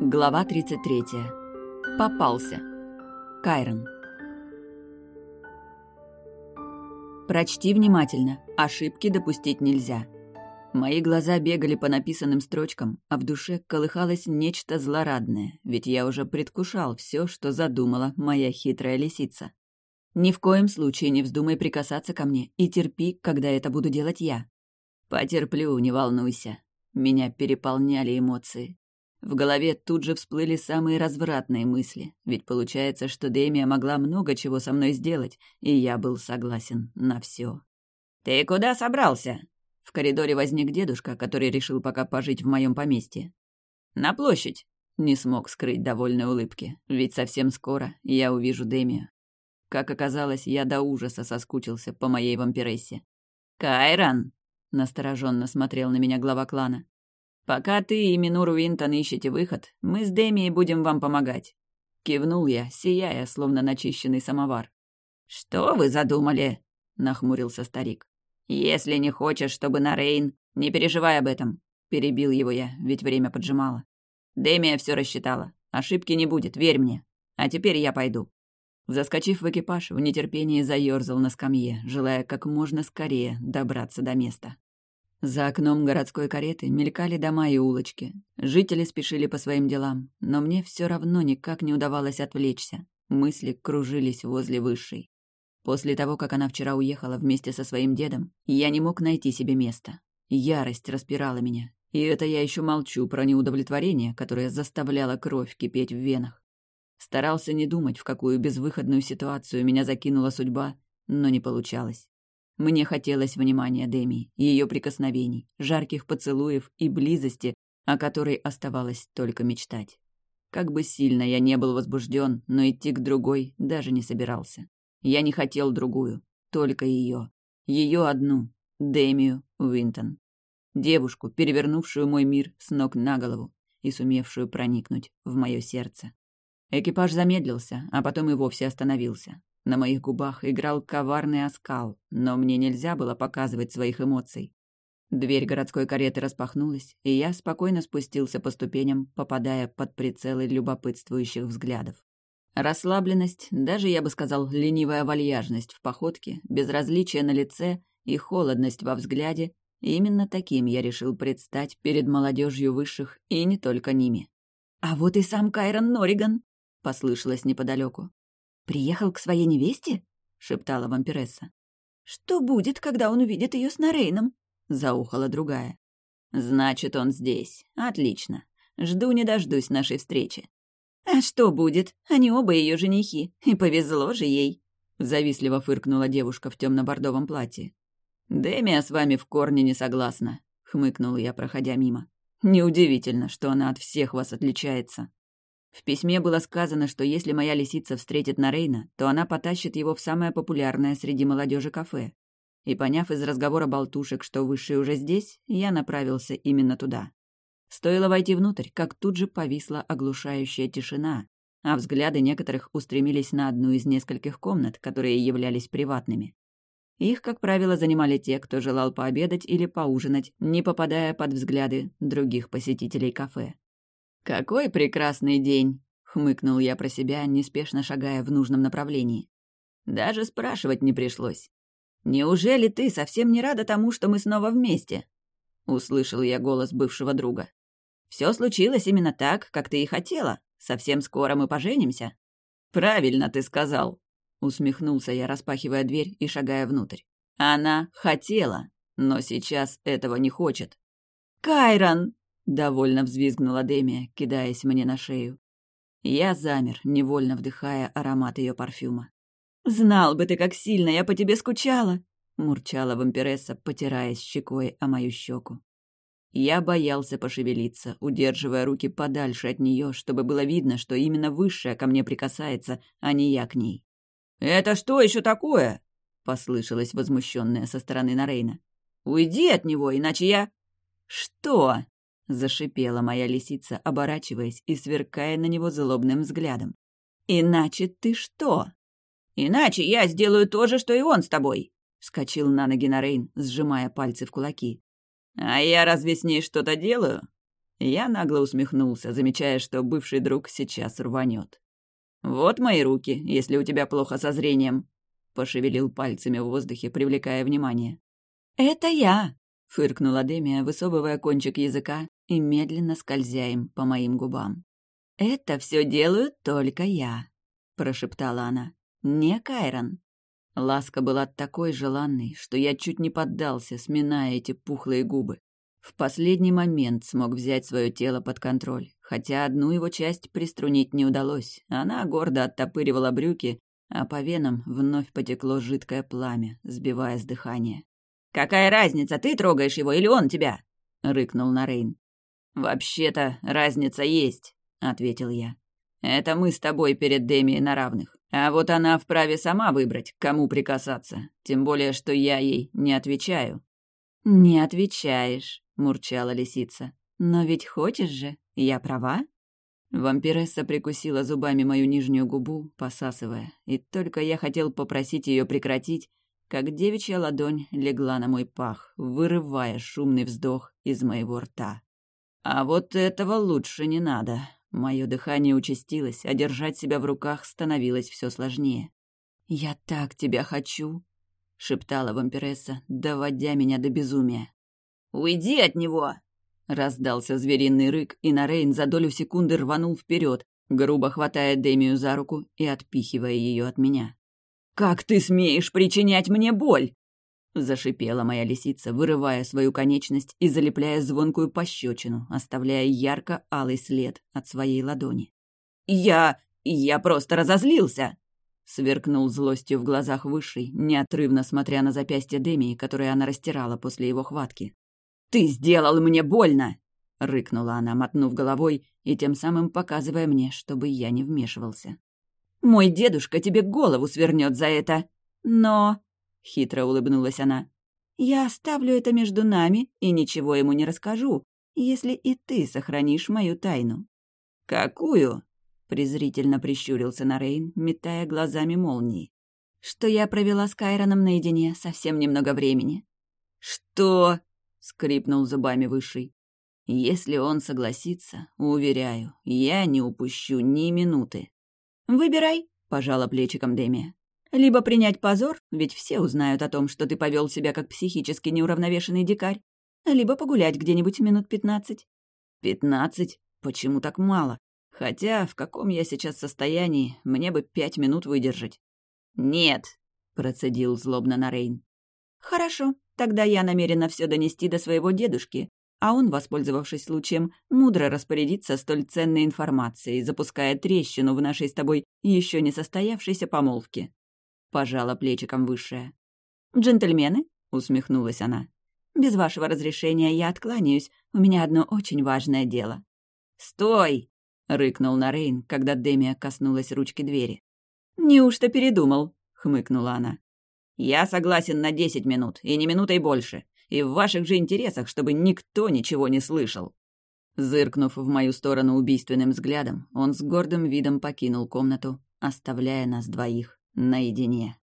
Глава 33. Попался. Кайрон. Прочти внимательно. Ошибки допустить нельзя. Мои глаза бегали по написанным строчкам, а в душе колыхалось нечто злорадное, ведь я уже предвкушал все, что задумала моя хитрая лисица. Ни в коем случае не вздумай прикасаться ко мне и терпи, когда это буду делать я. Потерплю, не волнуйся. Меня переполняли эмоции. В голове тут же всплыли самые развратные мысли, ведь получается, что Дэмия могла много чего со мной сделать, и я был согласен на все. «Ты куда собрался?» В коридоре возник дедушка, который решил пока пожить в моем поместье. «На площадь!» Не смог скрыть довольной улыбки, ведь совсем скоро я увижу Дэмию. Как оказалось, я до ужаса соскучился по моей вампирессе. «Кайран!» — настороженно смотрел на меня глава клана. «Пока ты и Минур Уинтон ищете выход, мы с Демией будем вам помогать». Кивнул я, сияя, словно начищенный самовар. «Что вы задумали?» — нахмурился старик. «Если не хочешь, чтобы на Рейн, не переживай об этом», — перебил его я, ведь время поджимало. «Демия все рассчитала. Ошибки не будет, верь мне. А теперь я пойду». Заскочив в экипаж, в нетерпении заёрзал на скамье, желая как можно скорее добраться до места. За окном городской кареты мелькали дома и улочки. Жители спешили по своим делам, но мне все равно никак не удавалось отвлечься. Мысли кружились возле высшей. После того, как она вчера уехала вместе со своим дедом, я не мог найти себе места. Ярость распирала меня. И это я еще молчу про неудовлетворение, которое заставляло кровь кипеть в венах. Старался не думать, в какую безвыходную ситуацию меня закинула судьба, но не получалось. Мне хотелось внимания Деми, ее прикосновений, жарких поцелуев и близости, о которой оставалось только мечтать. Как бы сильно я не был возбужден, но идти к другой даже не собирался. Я не хотел другую, только ее. Ее одну, Демию Уинтон. Девушку, перевернувшую мой мир с ног на голову и сумевшую проникнуть в мое сердце. Экипаж замедлился, а потом и вовсе остановился. На моих губах играл коварный оскал, но мне нельзя было показывать своих эмоций. Дверь городской кареты распахнулась, и я спокойно спустился по ступеням, попадая под прицелы любопытствующих взглядов. Расслабленность, даже, я бы сказал, ленивая вальяжность в походке, безразличие на лице и холодность во взгляде — именно таким я решил предстать перед молодежью высших и не только ними. «А вот и сам Кайрон Норриган!» — послышалось неподалеку. «Приехал к своей невесте?» — шептала вампиресса. «Что будет, когда он увидит ее с Нарейном?» — заухала другая. «Значит, он здесь. Отлично. Жду не дождусь нашей встречи». «А что будет? Они оба ее женихи. И повезло же ей!» — завистливо фыркнула девушка в темно-бордовом платье. «Демия с вами в корне не согласна», — хмыкнул я, проходя мимо. «Неудивительно, что она от всех вас отличается». В письме было сказано, что если моя лисица встретит Нарейна, то она потащит его в самое популярное среди молодежи кафе. И поняв из разговора болтушек, что Высший уже здесь, я направился именно туда. Стоило войти внутрь, как тут же повисла оглушающая тишина, а взгляды некоторых устремились на одну из нескольких комнат, которые являлись приватными. Их, как правило, занимали те, кто желал пообедать или поужинать, не попадая под взгляды других посетителей кафе. «Какой прекрасный день!» — хмыкнул я про себя, неспешно шагая в нужном направлении. Даже спрашивать не пришлось. «Неужели ты совсем не рада тому, что мы снова вместе?» — услышал я голос бывшего друга. «Все случилось именно так, как ты и хотела. Совсем скоро мы поженимся». «Правильно ты сказал», — усмехнулся я, распахивая дверь и шагая внутрь. «Она хотела, но сейчас этого не хочет». «Кайрон!» Довольно взвизгнула Демия, кидаясь мне на шею. Я замер, невольно вдыхая аромат ее парфюма. «Знал бы ты, как сильно я по тебе скучала!» — мурчала вампиресса, потираясь щекой о мою щеку. Я боялся пошевелиться, удерживая руки подальше от нее, чтобы было видно, что именно высшая ко мне прикасается, а не я к ней. «Это что еще такое?» — послышалось возмущенное со стороны Нарейна. «Уйди от него, иначе я...» «Что?» Зашипела моя лисица, оборачиваясь и сверкая на него злобным взглядом. «Иначе ты что?» «Иначе я сделаю то же, что и он с тобой!» Вскочил на ноги Нарейн, сжимая пальцы в кулаки. «А я разве с ней что-то делаю?» Я нагло усмехнулся, замечая, что бывший друг сейчас рванет. «Вот мои руки, если у тебя плохо со зрением», — пошевелил пальцами в воздухе, привлекая внимание. «Это я», — фыркнула Демия, высовывая кончик языка и медленно скользя им по моим губам. «Это все делаю только я», — прошептала она. «Не Кайрон». Ласка была такой желанной, что я чуть не поддался, сминая эти пухлые губы. В последний момент смог взять свое тело под контроль, хотя одну его часть приструнить не удалось. Она гордо оттопыривала брюки, а по венам вновь потекло жидкое пламя, сбивая с дыхания. «Какая разница, ты трогаешь его или он тебя?» — рыкнул Нарейн. «Вообще-то разница есть», — ответил я. «Это мы с тобой перед Демией на равных. А вот она вправе сама выбрать, к кому прикасаться, тем более, что я ей не отвечаю». «Не отвечаешь», — мурчала лисица. «Но ведь хочешь же, я права?» Вампиресса прикусила зубами мою нижнюю губу, посасывая, и только я хотел попросить ее прекратить, как девичья ладонь легла на мой пах, вырывая шумный вздох из моего рта. А вот этого лучше не надо. Мое дыхание участилось, а держать себя в руках становилось все сложнее. «Я так тебя хочу!» — шептала вампиресса, доводя меня до безумия. «Уйди от него!» — раздался звериный рык, и Нарейн за долю секунды рванул вперед, грубо хватая Демию за руку и отпихивая ее от меня. «Как ты смеешь причинять мне боль?» Зашипела моя лисица, вырывая свою конечность и залепляя звонкую пощечину, оставляя ярко-алый след от своей ладони. «Я... я просто разозлился!» Сверкнул злостью в глазах Высшей, неотрывно смотря на запястье Демии, которое она растирала после его хватки. «Ты сделал мне больно!» — рыкнула она, мотнув головой и тем самым показывая мне, чтобы я не вмешивался. «Мой дедушка тебе голову свернет за это! Но...» — хитро улыбнулась она. «Я оставлю это между нами и ничего ему не расскажу, если и ты сохранишь мою тайну». «Какую?» — презрительно прищурился Нарейн, метая глазами молнии. «Что я провела с Кайроном наедине совсем немного времени». «Что?» — скрипнул зубами Высший. «Если он согласится, уверяю, я не упущу ни минуты». «Выбирай», — пожала плечиком Демия. Либо принять позор, ведь все узнают о том, что ты повел себя как психически неуравновешенный дикарь, либо погулять где-нибудь минут пятнадцать. Пятнадцать? Почему так мало? Хотя в каком я сейчас состоянии, мне бы пять минут выдержать. Нет, процедил злобно Нарейн. Хорошо, тогда я намерена все донести до своего дедушки, а он, воспользовавшись случаем, мудро распорядится столь ценной информацией, запуская трещину в нашей с тобой еще не состоявшейся помолвке. — пожала плечиком высшая. «Джентльмены?» — усмехнулась она. «Без вашего разрешения я откланяюсь. У меня одно очень важное дело». «Стой!» — рыкнул Нарейн, когда Демия коснулась ручки двери. «Неужто передумал?» — хмыкнула она. «Я согласен на десять минут, и не минутой больше. И в ваших же интересах, чтобы никто ничего не слышал». Зыркнув в мою сторону убийственным взглядом, он с гордым видом покинул комнату, оставляя нас двоих наедине.